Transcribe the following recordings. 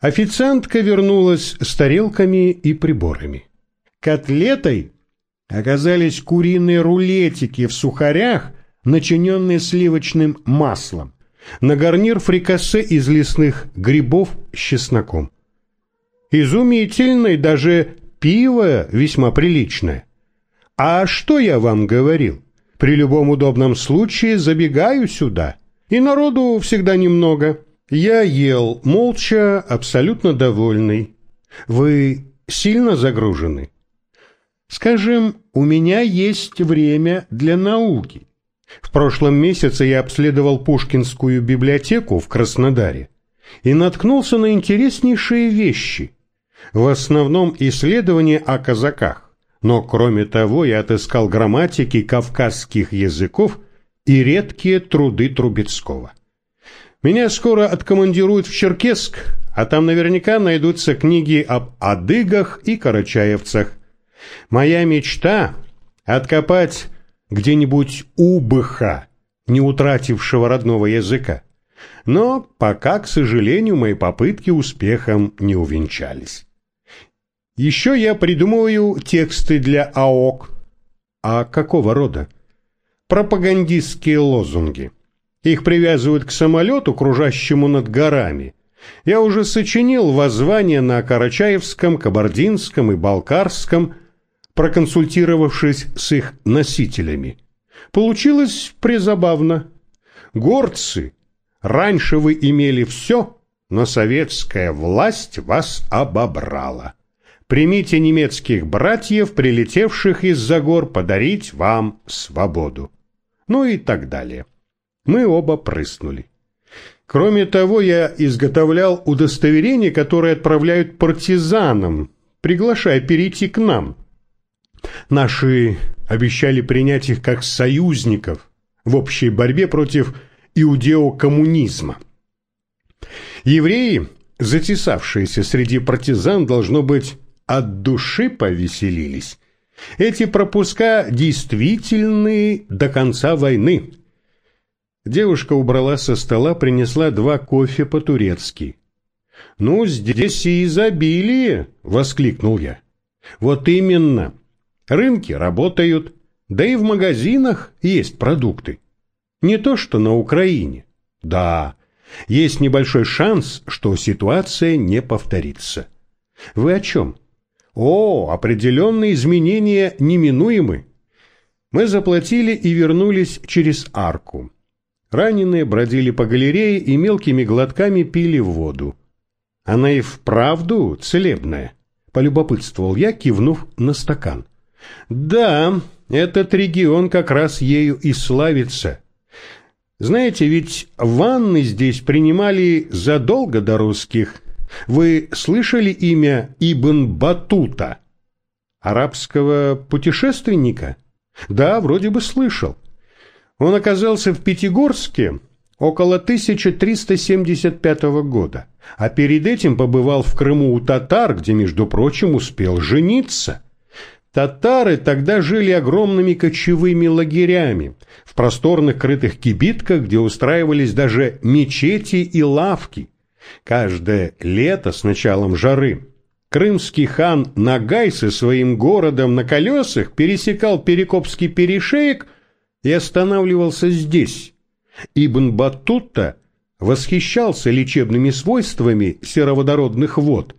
Официантка вернулась с тарелками и приборами. Котлетой оказались куриные рулетики в сухарях, начиненные сливочным маслом. На гарнир фрикасе из лесных грибов с чесноком. Изумительный, даже пиво весьма приличное. А что я вам говорил? При любом удобном случае забегаю сюда. И народу всегда немного. Я ел молча, абсолютно довольный. Вы сильно загружены? Скажем, у меня есть время для науки. В прошлом месяце я обследовал Пушкинскую библиотеку в Краснодаре и наткнулся на интереснейшие вещи. В основном исследования о казаках, но кроме того я отыскал грамматики кавказских языков и редкие труды Трубецкого. Меня скоро откомандируют в Черкесск, а там наверняка найдутся книги об адыгах и карачаевцах. Моя мечта — откопать где-нибудь убыха, не утратившего родного языка. Но пока, к сожалению, мои попытки успехом не увенчались. Еще я придумываю тексты для АОК. А какого рода? Пропагандистские лозунги. Их привязывают к самолету, кружащему над горами. Я уже сочинил воззвание на Карачаевском, Кабардинском и Балкарском – проконсультировавшись с их носителями. Получилось призабавно. Горцы, раньше вы имели все, но советская власть вас обобрала. Примите немецких братьев, прилетевших из-за гор, подарить вам свободу. Ну и так далее. Мы оба прыснули. Кроме того, я изготовлял удостоверения, которые отправляют партизанам, приглашая перейти к нам – Наши обещали принять их как союзников в общей борьбе против иудеокоммунизма. Евреи, затесавшиеся среди партизан, должно быть, от души повеселились. Эти пропуска действительны до конца войны. Девушка убрала со стола, принесла два кофе по-турецки. «Ну, здесь и изобилие!» — воскликнул я. «Вот именно!» Рынки работают, да и в магазинах есть продукты. Не то что на Украине. Да, есть небольшой шанс, что ситуация не повторится. Вы о чем? О, определенные изменения неминуемы. Мы заплатили и вернулись через арку. Раненые бродили по галерее и мелкими глотками пили воду. Она и вправду целебная, полюбопытствовал я, кивнув на стакан. Да, этот регион как раз ею и славится. Знаете, ведь ванны здесь принимали задолго до русских. Вы слышали имя Ибн Батута? Арабского путешественника? Да, вроде бы слышал. Он оказался в Пятигорске около 1375 года, а перед этим побывал в Крыму у татар, где, между прочим, успел жениться. Татары тогда жили огромными кочевыми лагерями, в просторных крытых кибитках, где устраивались даже мечети и лавки. Каждое лето с началом жары крымский хан Нагай со своим городом на колесах пересекал Перекопский перешеек и останавливался здесь. Ибн Батута восхищался лечебными свойствами сероводородных вод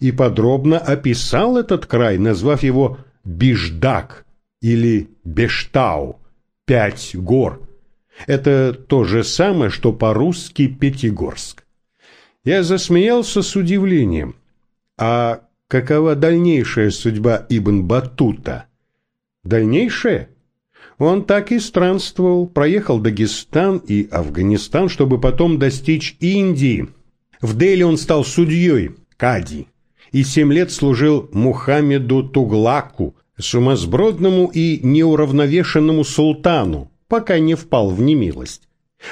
и подробно описал этот край, назвав его Биждак или Бештау, пять гор. Это то же самое, что по-русски Пятигорск. Я засмеялся с удивлением. А какова дальнейшая судьба Ибн Батута? Дальнейшая? Он так и странствовал, проехал Дагестан и Афганистан, чтобы потом достичь Индии. В Дели он стал судьей, кади и семь лет служил Мухаммеду Туглаку, сумасбродному и неуравновешенному султану, пока не впал в немилость.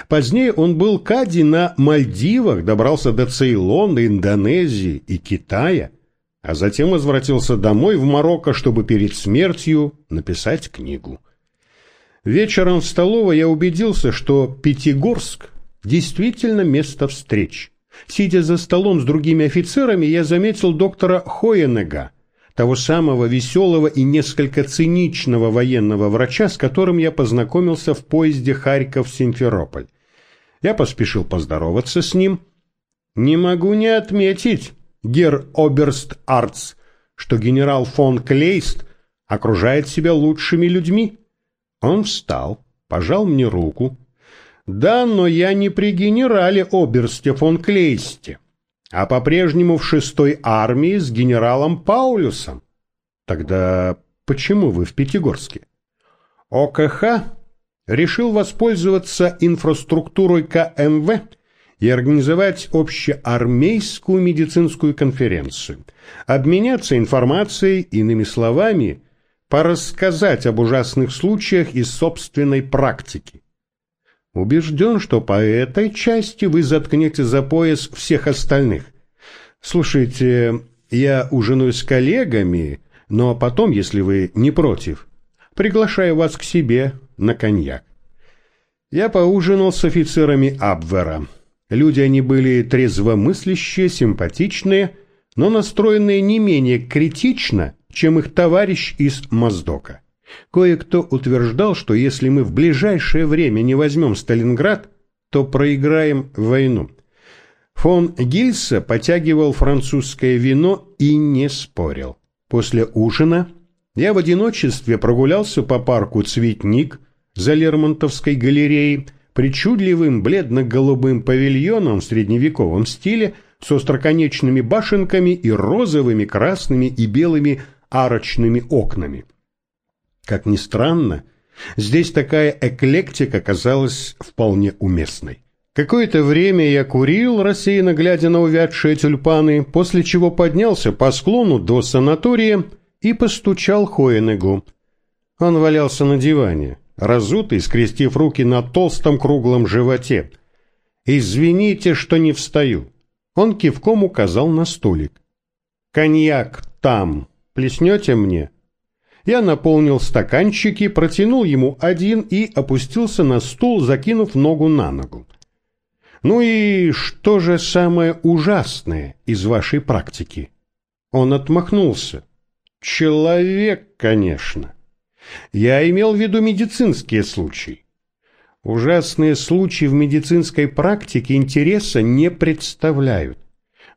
Позднее он был кади на Мальдивах, добрался до Цейлона, Индонезии и Китая, а затем возвратился домой в Марокко, чтобы перед смертью написать книгу. Вечером в столовой я убедился, что Пятигорск действительно место встреч. Сидя за столом с другими офицерами, я заметил доктора Хоенега, того самого веселого и несколько циничного военного врача, с которым я познакомился в поезде Харьков-Симферополь. Я поспешил поздороваться с ним. «Не могу не отметить, гер Оберст Арц, что генерал фон Клейст окружает себя лучшими людьми». Он встал, пожал мне руку. «Да, но я не при генерале Оберсте фон Клейсте а по-прежнему в шестой армии с генералом Паулюсом. Тогда почему вы в Пятигорске? ОКХ решил воспользоваться инфраструктурой КМВ и организовать общеармейскую медицинскую конференцию, обменяться информацией, иными словами, порассказать об ужасных случаях из собственной практики. Убежден, что по этой части вы заткнете за пояс всех остальных. Слушайте, я ужинаю с коллегами, но потом, если вы не против, приглашаю вас к себе на коньяк. Я поужинал с офицерами Абвера. Люди они были трезвомыслящие, симпатичные, но настроенные не менее критично, чем их товарищ из Моздока. Кое-кто утверждал, что если мы в ближайшее время не возьмем Сталинград, то проиграем войну. Фон Гильса потягивал французское вино и не спорил. После ужина я в одиночестве прогулялся по парку «Цветник» за Лермонтовской галереей, причудливым бледно-голубым павильоном в средневековом стиле с остроконечными башенками и розовыми, красными и белыми арочными окнами. Как ни странно, здесь такая эклектика казалась вполне уместной. Какое-то время я курил, рассеянно глядя на увядшие тюльпаны, после чего поднялся по склону до санатория и постучал Хоенегу. Он валялся на диване, разутый, скрестив руки на толстом круглом животе. «Извините, что не встаю». Он кивком указал на столик. «Коньяк там. Плеснете мне?» Я наполнил стаканчики, протянул ему один и опустился на стул, закинув ногу на ногу. «Ну и что же самое ужасное из вашей практики?» Он отмахнулся. «Человек, конечно. Я имел в виду медицинские случаи. Ужасные случаи в медицинской практике интереса не представляют.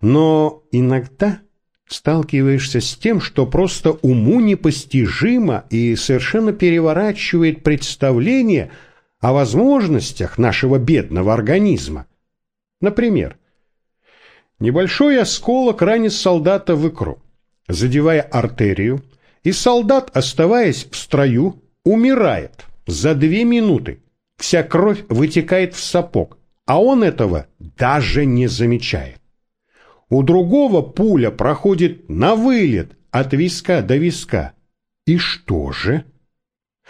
Но иногда сталкиваешься с тем, что просто уму непостижимо и совершенно переворачивает представление о возможностях нашего бедного организма. Например, небольшой осколок ранит солдата в икру, задевая артерию, и солдат, оставаясь в строю, умирает за две минуты. Вся кровь вытекает в сапог, а он этого даже не замечает. У другого пуля проходит на вылет от виска до виска. И что же?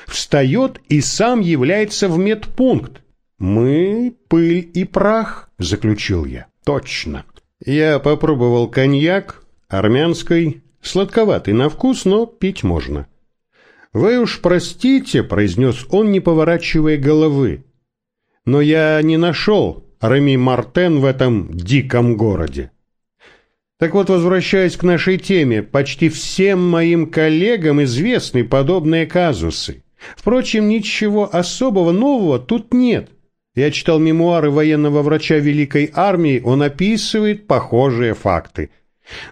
Встает и сам является в медпункт. Мы — пыль и прах, заключил я. Точно. Я попробовал коньяк, армянский, сладковатый на вкус, но пить можно. «Вы уж простите», — произнес он, не поворачивая головы. «Но я не нашел Реми Мартен в этом диком городе. Так вот, возвращаясь к нашей теме, почти всем моим коллегам известны подобные казусы. Впрочем, ничего особого нового тут нет. Я читал мемуары военного врача Великой Армии, он описывает похожие факты.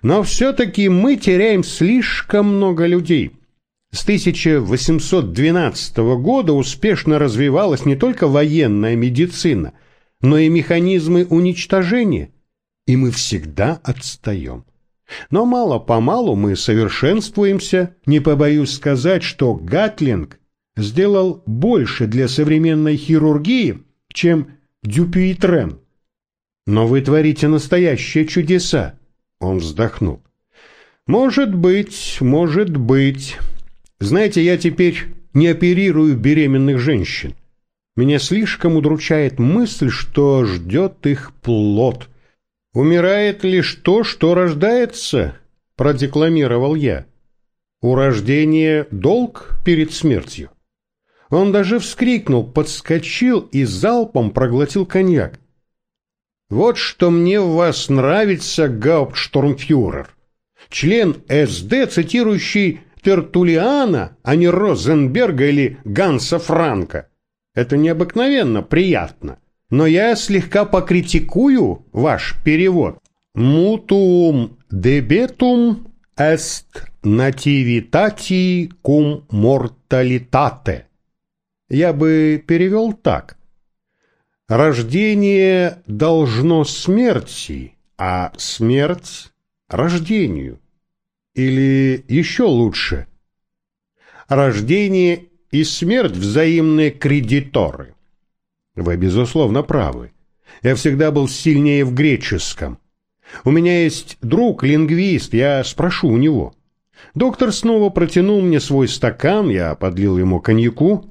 Но все-таки мы теряем слишком много людей. С 1812 года успешно развивалась не только военная медицина, но и механизмы уничтожения и мы всегда отстаем. Но мало-помалу мы совершенствуемся, не побоюсь сказать, что Гатлинг сделал больше для современной хирургии, чем Дюпюитрен. Но вы творите настоящие чудеса, он вздохнул. Может быть, может быть. Знаете, я теперь не оперирую беременных женщин. Меня слишком удручает мысль, что ждет их плод – «Умирает лишь то, что рождается», — продекламировал я. «У рождения долг перед смертью». Он даже вскрикнул, подскочил и залпом проглотил коньяк. Вот что мне в вас нравится, гауптштурмфюрер. Член СД, цитирующий Тертулиана, а не Розенберга или Ганса Франка. Это необыкновенно приятно. Но я слегка покритикую ваш перевод. Мутум дебетум est nativitati cum mortalitate. Я бы перевел так. Рождение должно смерти, а смерть – рождению. Или еще лучше. Рождение и смерть – взаимные кредиторы. Вы, безусловно, правы. Я всегда был сильнее в греческом. У меня есть друг, лингвист, я спрошу у него. Доктор снова протянул мне свой стакан, я подлил ему коньяку.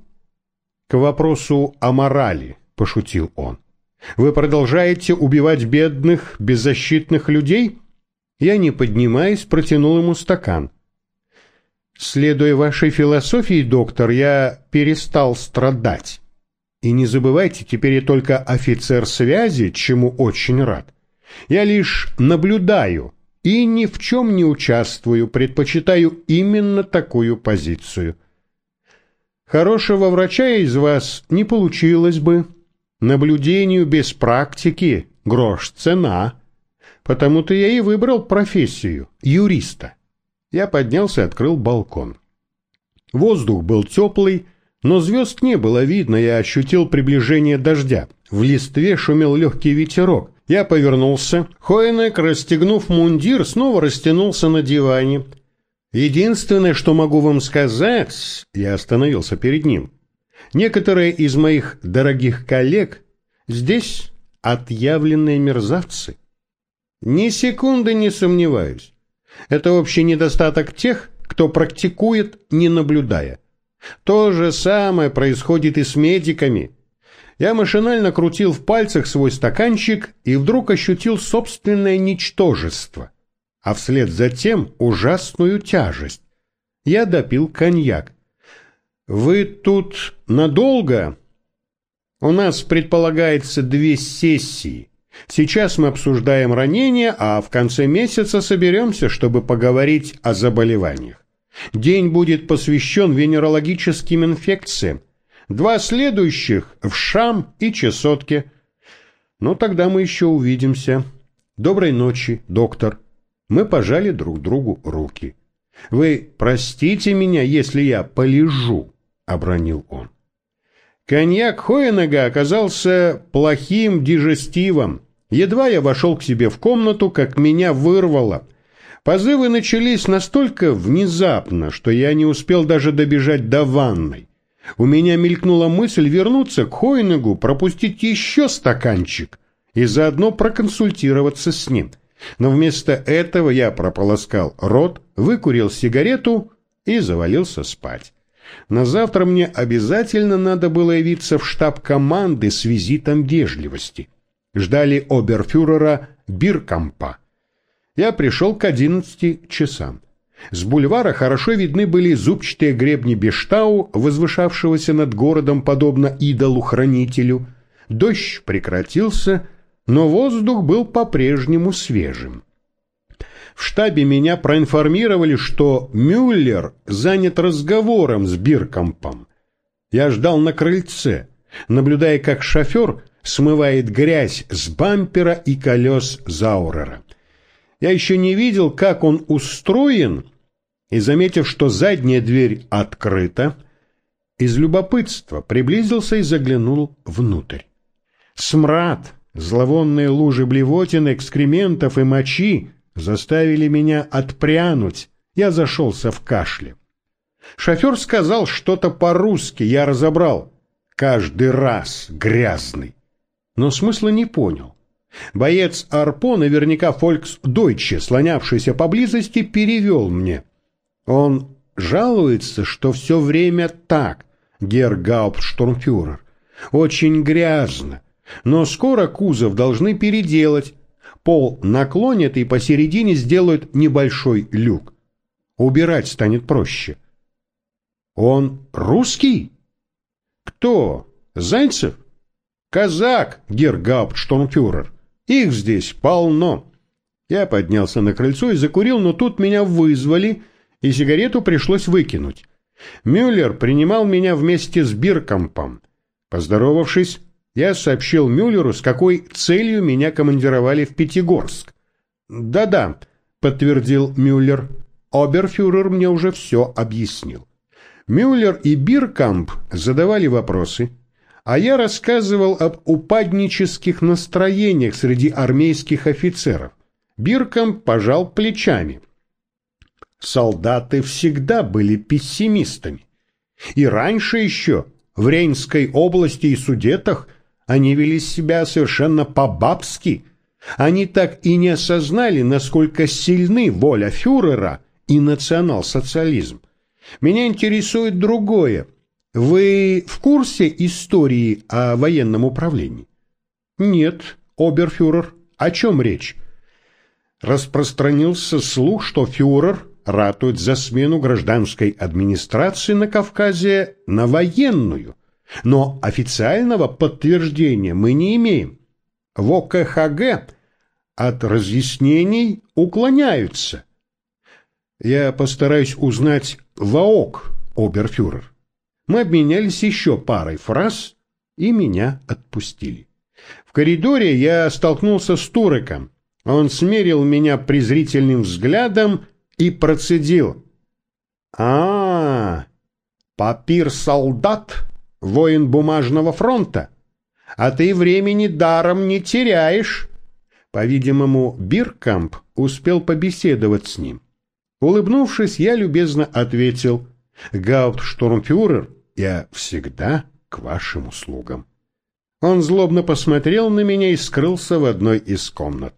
К вопросу о морали, пошутил он. Вы продолжаете убивать бедных, беззащитных людей? Я, не поднимаясь, протянул ему стакан. Следуя вашей философии, доктор, я перестал страдать. И не забывайте, теперь я только офицер связи, чему очень рад. Я лишь наблюдаю и ни в чем не участвую, предпочитаю именно такую позицию. Хорошего врача из вас не получилось бы. Наблюдению без практики грош цена. Потому-то я и выбрал профессию юриста. Я поднялся и открыл балкон. Воздух был теплый, но звезд не было видно, я ощутил приближение дождя. В листве шумел легкий ветерок. Я повернулся. Хоенек, расстегнув мундир, снова растянулся на диване. Единственное, что могу вам сказать, я остановился перед ним. Некоторые из моих дорогих коллег здесь отъявленные мерзавцы. Ни секунды не сомневаюсь. Это общий недостаток тех, кто практикует, не наблюдая. То же самое происходит и с медиками. Я машинально крутил в пальцах свой стаканчик и вдруг ощутил собственное ничтожество, а вслед за тем ужасную тяжесть. Я допил коньяк. «Вы тут надолго?» «У нас предполагается две сессии. Сейчас мы обсуждаем ранения, а в конце месяца соберемся, чтобы поговорить о заболеваниях. День будет посвящен венерологическим инфекциям. Два следующих в Шам и Чесотке. Но тогда мы еще увидимся. Доброй ночи, доктор. Мы пожали друг другу руки. Вы простите меня, если я полежу, обронил он. Коньяк Хоенега оказался плохим дижестивом. Едва я вошел к себе в комнату, как меня вырвало. Позывы начались настолько внезапно, что я не успел даже добежать до ванной. У меня мелькнула мысль вернуться к Хойнегу, пропустить еще стаканчик и заодно проконсультироваться с ним. Но вместо этого я прополоскал рот, выкурил сигарету и завалился спать. На завтра мне обязательно надо было явиться в штаб команды с визитом вежливости. Ждали оберфюрера Биркампа я пришел к одиннадцати часам. С бульвара хорошо видны были зубчатые гребни Бештау, возвышавшегося над городом подобно идолу-хранителю. Дождь прекратился, но воздух был по-прежнему свежим. В штабе меня проинформировали, что Мюллер занят разговором с Биркомпом. Я ждал на крыльце, наблюдая, как шофер смывает грязь с бампера и колес Заурера. Я еще не видел, как он устроен, и, заметив, что задняя дверь открыта, из любопытства приблизился и заглянул внутрь. Смрад, зловонные лужи блевотин, экскрементов и мочи заставили меня отпрянуть. Я зашелся в кашле. Шофер сказал что-то по-русски, я разобрал. Каждый раз грязный. Но смысла не понял. Боец Арпо, наверняка Фольксдойче, слонявшийся поблизости, перевел мне. Он жалуется, что все время так, гергауптштурмфюрер. Очень грязно. Но скоро кузов должны переделать. Пол наклонят и посередине сделают небольшой люк. Убирать станет проще. Он русский? Кто? Зайцев? Казак, гергауптштурмфюрер. Их здесь полно. Я поднялся на крыльцо и закурил, но тут меня вызвали, и сигарету пришлось выкинуть. Мюллер принимал меня вместе с Биркомпом. Поздоровавшись, я сообщил Мюллеру, с какой целью меня командировали в Пятигорск. «Да-да», — подтвердил Мюллер, — «оберфюрер мне уже все объяснил». Мюллер и Биркамп задавали вопросы, а я рассказывал об упаднических настроениях среди армейских офицеров. Биркамп пожал плечами. Солдаты всегда были пессимистами. И раньше еще, в Рейнской области и Судетах, они вели себя совершенно по-бабски. Они так и не осознали, насколько сильны воля фюрера и национал-социализм. Меня интересует другое. Вы в курсе истории о военном управлении? Нет, оберфюрер. О чем речь? Распространился слух, что фюрер ратует за смену гражданской администрации на Кавказе на военную. Но официального подтверждения мы не имеем. В ОКХГ от разъяснений уклоняются. Я постараюсь узнать ВАОК, оберфюрер. Мы обменялись еще парой фраз, и меня отпустили. В коридоре я столкнулся с Туреком. Он смерил меня презрительным взглядом и процедил. а, папир-солдат, воин бумажного фронта, а ты времени даром не теряешь. По-видимому, Биркамп успел побеседовать с ним. Улыбнувшись, я любезно ответил, «Гауптштурмфюрер, я всегда к вашим услугам». Он злобно посмотрел на меня и скрылся в одной из комнат.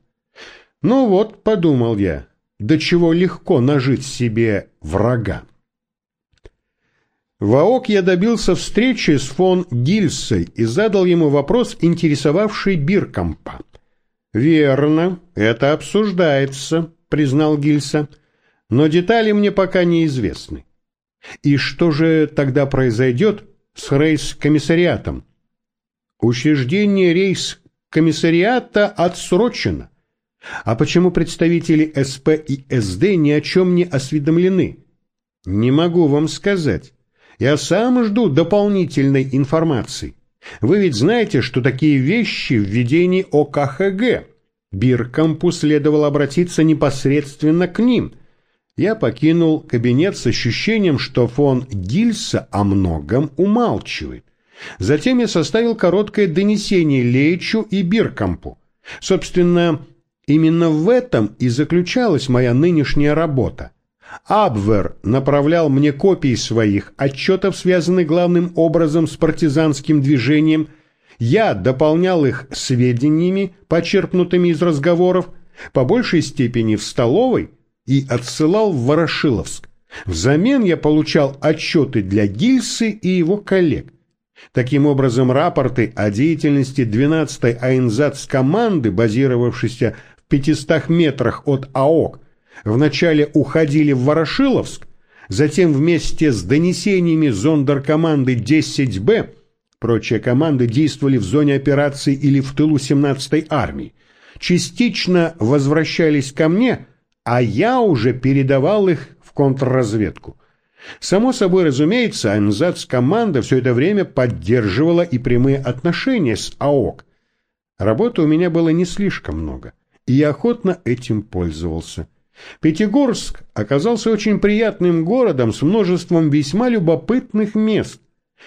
«Ну вот», — подумал я, — «до чего легко нажить себе врага». В АОК я добился встречи с фон Гильсой и задал ему вопрос, интересовавший Биркампа. «Верно, это обсуждается», — признал Гильса но детали мне пока неизвестны. И что же тогда произойдет с рейс-комиссариатом? Учреждение рейс-комиссариата отсрочено. А почему представители СП и СД ни о чем не осведомлены? Не могу вам сказать. Я сам жду дополнительной информации. Вы ведь знаете, что такие вещи в ведении ОКХГ. Биркампу следовало обратиться непосредственно к ним – я покинул кабинет с ощущением, что фон Гильса о многом умалчивает. Затем я составил короткое донесение Лейчу и Биркампу. Собственно, именно в этом и заключалась моя нынешняя работа. Абвер направлял мне копии своих отчетов, связанных главным образом с партизанским движением. Я дополнял их сведениями, почерпнутыми из разговоров, по большей степени в столовой – и отсылал в Ворошиловск. Взамен я получал отчеты для Гильсы и его коллег. Таким образом, рапорты о деятельности 12-й Айнзац команды, базировавшейся в 500 метрах от АОК, вначале уходили в Ворошиловск, затем вместе с донесениями зондеркоманды 10Б, прочие команды действовали в зоне операции или в тылу 17-й армии, частично возвращались ко мне – а я уже передавал их в контрразведку. Само собой разумеется, Анзац-команда все это время поддерживала и прямые отношения с АОК. Работы у меня было не слишком много, и я охотно этим пользовался. Пятигорск оказался очень приятным городом с множеством весьма любопытных мест.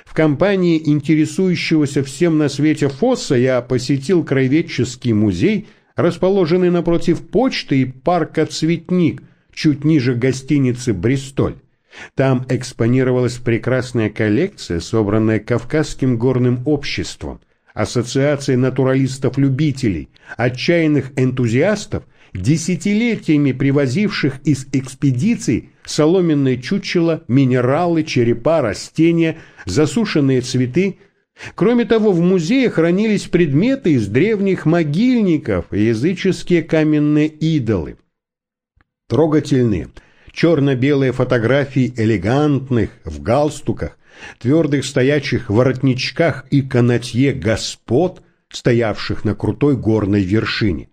В компании интересующегося всем на свете Фосса я посетил краеведческий музей – расположенный напротив почты и парка «Цветник», чуть ниже гостиницы «Бристоль». Там экспонировалась прекрасная коллекция, собранная Кавказским горным обществом, ассоциацией натуралистов-любителей, отчаянных энтузиастов, десятилетиями привозивших из экспедиций соломенные чучела, минералы, черепа, растения, засушенные цветы, Кроме того, в музее хранились предметы из древних могильников и языческие каменные идолы. Трогательные, черно-белые фотографии элегантных, в галстуках, твердых стоячих воротничках и канатье господ стоявших на крутой горной вершине.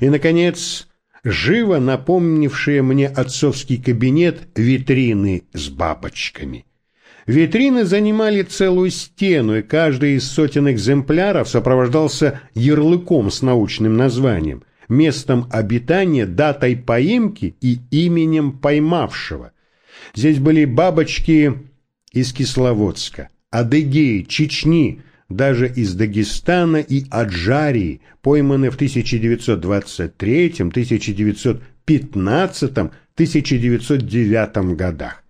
И, наконец, живо напомнившие мне отцовский кабинет витрины с бабочками. Витрины занимали целую стену, и каждый из сотен экземпляров сопровождался ярлыком с научным названием, местом обитания, датой поимки и именем поймавшего. Здесь были бабочки из Кисловодска, Адыгеи, Чечни, даже из Дагестана и Аджарии, пойманы в 1923, 1915, 1909 годах.